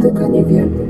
ты коневерный.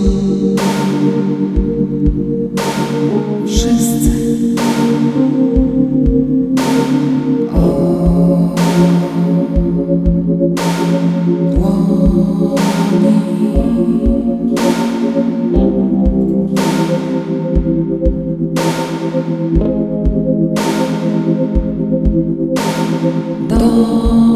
Do.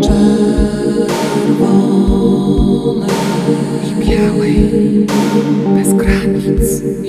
czerwonej, białej, bez granic i.